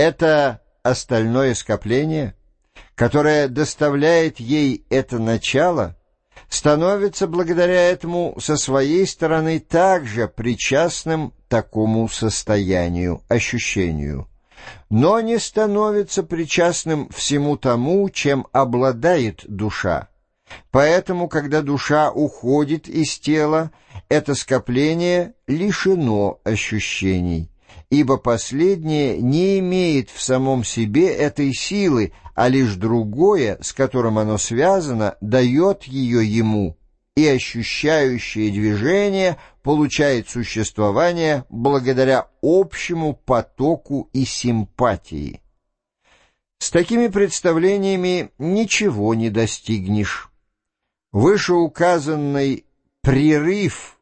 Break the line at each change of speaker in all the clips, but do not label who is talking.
Это остальное скопление, которое доставляет ей это начало, становится благодаря этому со своей стороны также причастным такому состоянию, ощущению, но не становится причастным всему тому, чем обладает душа. Поэтому, когда душа уходит из тела, это скопление лишено ощущений ибо последнее не имеет в самом себе этой силы, а лишь другое, с которым оно связано, дает ее ему, и ощущающее движение получает существование благодаря общему потоку и симпатии. С такими представлениями ничего не достигнешь. Вышеуказанный прерыв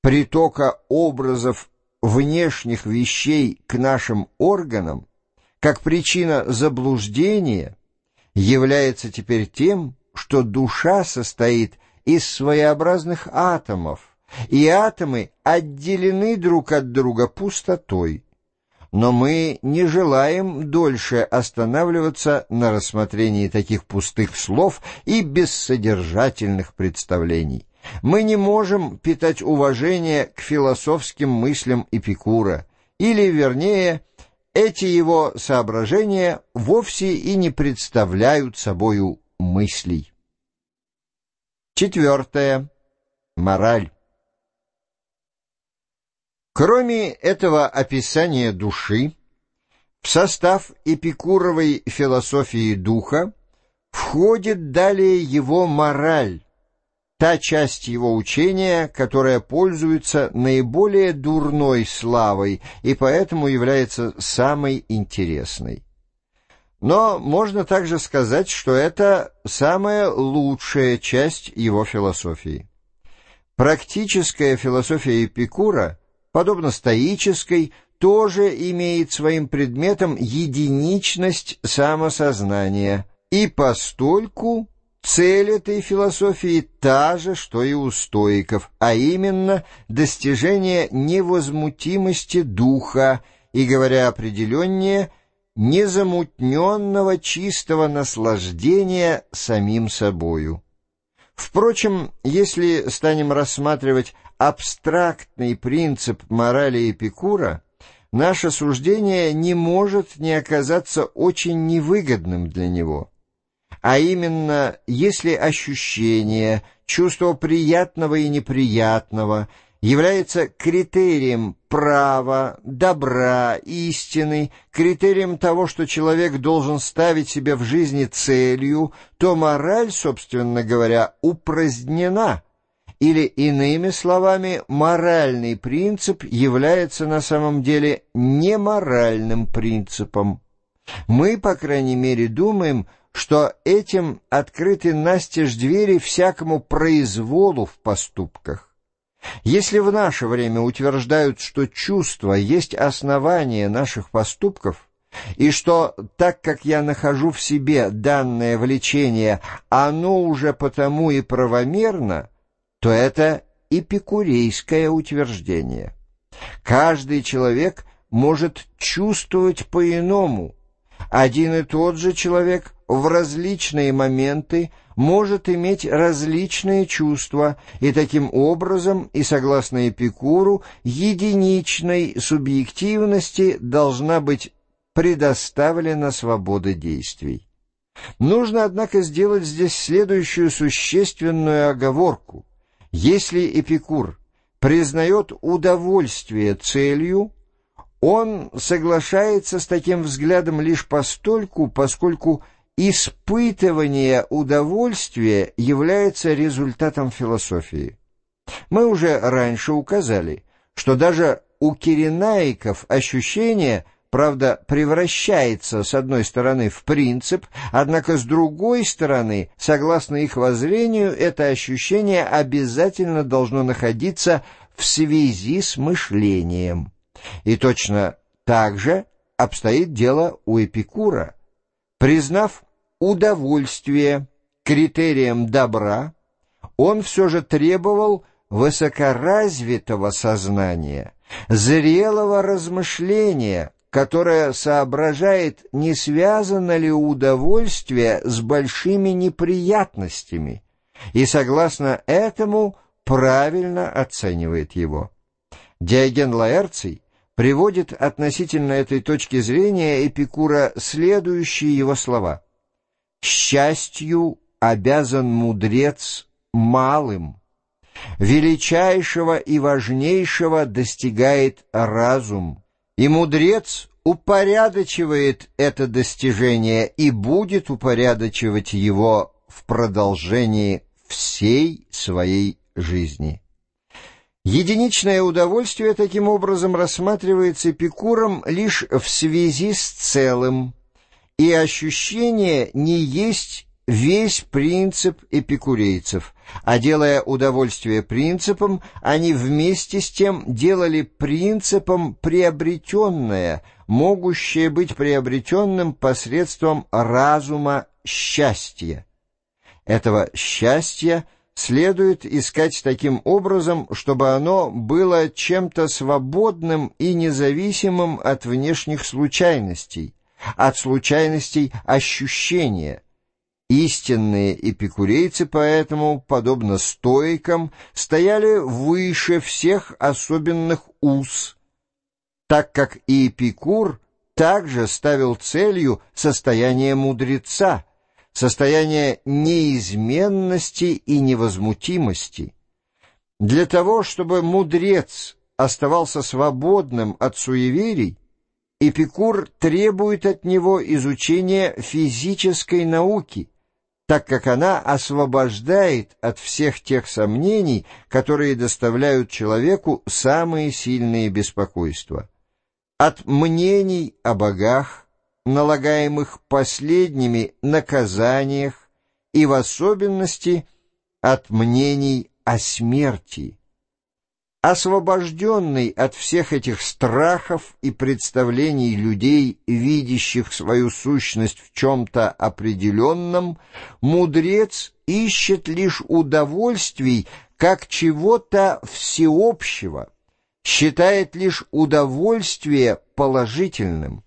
притока образов внешних вещей к нашим органам, как причина заблуждения, является теперь тем, что душа состоит из своеобразных атомов, и атомы отделены друг от друга пустотой. Но мы не желаем дольше останавливаться на рассмотрении таких пустых слов и бессодержательных представлений. Мы не можем питать уважение к философским мыслям Эпикура, или, вернее, эти его соображения вовсе и не представляют собою мыслей. Четвертое. Мораль. Кроме этого описания души, в состав эпикуровой философии духа входит далее его мораль, та часть его учения, которая пользуется наиболее дурной славой и поэтому является самой интересной. Но можно также сказать, что это самая лучшая часть его философии. Практическая философия Эпикура, подобно стоической, тоже имеет своим предметом единичность самосознания и постольку Цель этой философии та же, что и у стоиков, а именно достижение невозмутимости духа и, говоря определеннее, незамутненного чистого наслаждения самим собою. Впрочем, если станем рассматривать абстрактный принцип морали Эпикура, наше суждение не может не оказаться очень невыгодным для него – а именно, если ощущение, чувство приятного и неприятного является критерием права, добра, истины, критерием того, что человек должен ставить себе в жизни целью, то мораль, собственно говоря, упразднена, или, иными словами, моральный принцип является на самом деле неморальным принципом. Мы, по крайней мере, думаем, что этим открыты настежь двери всякому произволу в поступках. Если в наше время утверждают, что чувство есть основание наших поступков, и что, так как я нахожу в себе данное влечение, оно уже потому и правомерно, то это эпикурейское утверждение. Каждый человек может чувствовать по-иному. Один и тот же человек в различные моменты может иметь различные чувства, и таким образом, и согласно Эпикуру, единичной субъективности должна быть предоставлена свобода действий. Нужно, однако, сделать здесь следующую существенную оговорку. Если Эпикур признает удовольствие целью, он соглашается с таким взглядом лишь постольку, поскольку Испытывание удовольствия является результатом философии. Мы уже раньше указали, что даже у киренаиков ощущение, правда, превращается с одной стороны в принцип, однако с другой стороны, согласно их воззрению, это ощущение обязательно должно находиться в связи с мышлением. И точно так же обстоит дело у Эпикура. Признав удовольствие критерием добра, он все же требовал высокоразвитого сознания, зрелого размышления, которая соображает, не связано ли удовольствие с большими неприятностями, и, согласно этому, правильно оценивает его. Диоген Лаэрций приводит относительно этой точки зрения Эпикура следующие его слова. «Счастью обязан мудрец малым, величайшего и важнейшего достигает разум, и мудрец упорядочивает это достижение и будет упорядочивать его в продолжении всей своей жизни. Единичное удовольствие таким образом рассматривается Эпикуром лишь в связи с целым, и ощущение не есть весь принцип эпикурейцев, а делая удовольствие принципом, они вместе с тем делали принципом приобретенное, могущее быть приобретенным посредством разума счастья. Этого счастья следует искать таким образом, чтобы оно было чем-то свободным и независимым от внешних случайностей, от случайностей ощущения. Истинные эпикурейцы поэтому, подобно стоикам, стояли выше всех особенных уз, так как и Эпикур также ставил целью состояние мудреца — состояние неизменности и невозмутимости. Для того, чтобы мудрец оставался свободным от суеверий, Эпикур требует от него изучения физической науки, так как она освобождает от всех тех сомнений, которые доставляют человеку самые сильные беспокойства. От мнений о богах, налагаемых последними наказаниях и в особенности от мнений о смерти. Освобожденный от всех этих страхов и представлений людей, видящих свою сущность в чем-то определенном, мудрец ищет лишь удовольствий как чего-то всеобщего, считает лишь удовольствие положительным.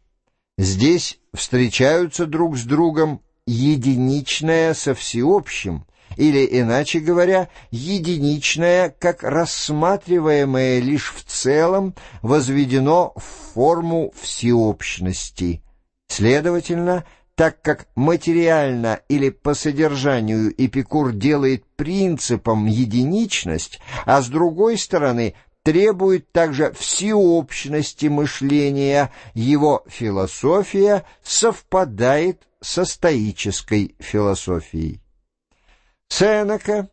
Здесь встречаются друг с другом единичное со всеобщим, или, иначе говоря, единичное, как рассматриваемое лишь в целом, возведено в форму всеобщности. Следовательно, так как материально или по содержанию Эпикур делает принципом единичность, а с другой стороны – требует также всеобщности мышления, его философия совпадает со стоической философией. Сенека,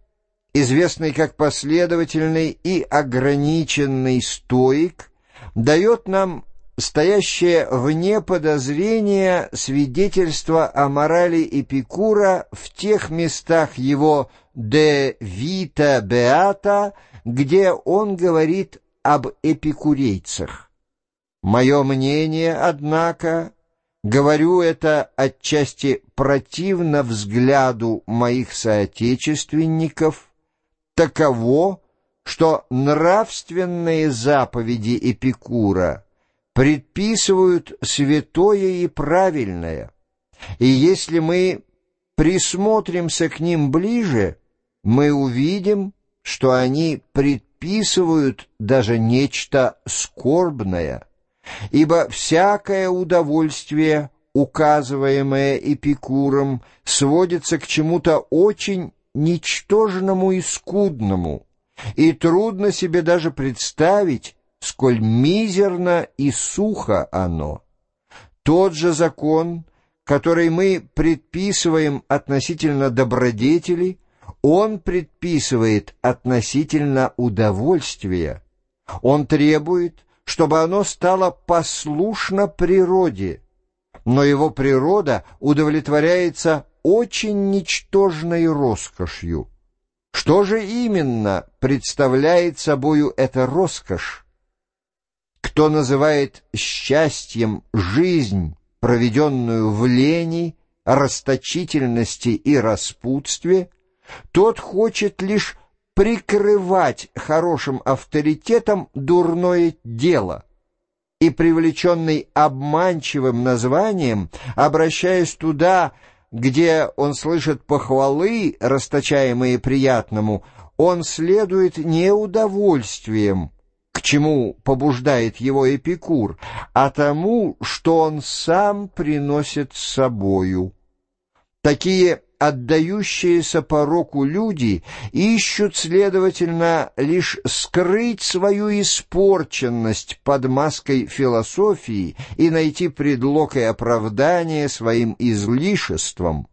известный как последовательный и ограниченный стоик, дает нам стоящее вне подозрения свидетельство о морали Эпикура в тех местах его «de vita beata», где он говорит об эпикурейцах. Мое мнение, однако, говорю это отчасти противно взгляду моих соотечественников, таково, что нравственные заповеди Эпикура предписывают святое и правильное, и если мы присмотримся к ним ближе, мы увидим, что они предписывают даже нечто скорбное, ибо всякое удовольствие, указываемое Эпикуром, сводится к чему-то очень ничтожному и скудному, и трудно себе даже представить, сколь мизерно и сухо оно. Тот же закон, который мы предписываем относительно добродетели, он предписывает относительно удовольствия. Он требует, чтобы оно стало послушно природе, но его природа удовлетворяется очень ничтожной роскошью. Что же именно представляет собою эта роскошь? Кто называет счастьем жизнь, проведенную в лени, расточительности и распутстве – тот хочет лишь прикрывать хорошим авторитетом дурное дело. и привлеченный обманчивым названием, обращаясь туда, где он слышит похвалы, расточаемые приятному, он следует не удовольствием, к чему побуждает его Эпикур, а тому, что он сам приносит с собою. Такие отдающиеся пороку люди ищут, следовательно, лишь скрыть свою испорченность под маской философии и найти предлог и оправдание своим излишествам.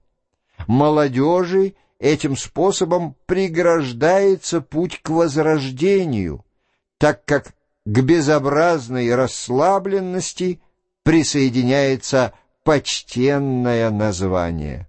Молодежи этим способом преграждается путь к возрождению, так как к безобразной расслабленности присоединяется почтенное название.